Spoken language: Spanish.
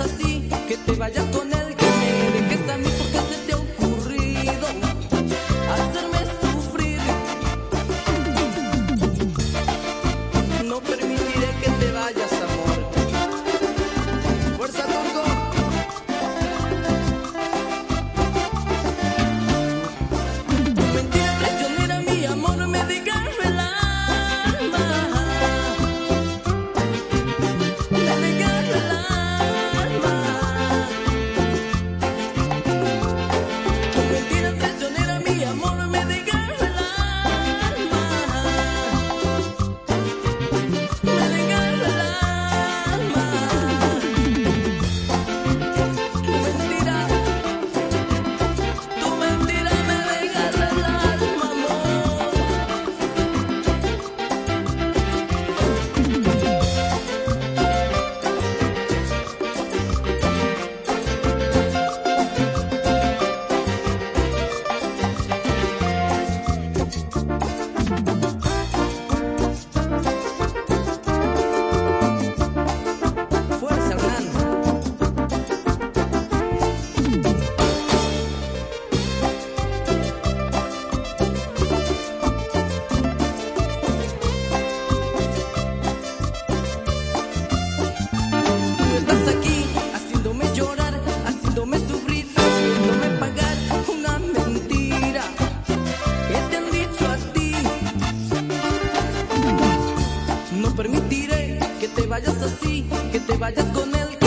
así, que te vayas con el permitiré que te vayas así, que te vayas con él.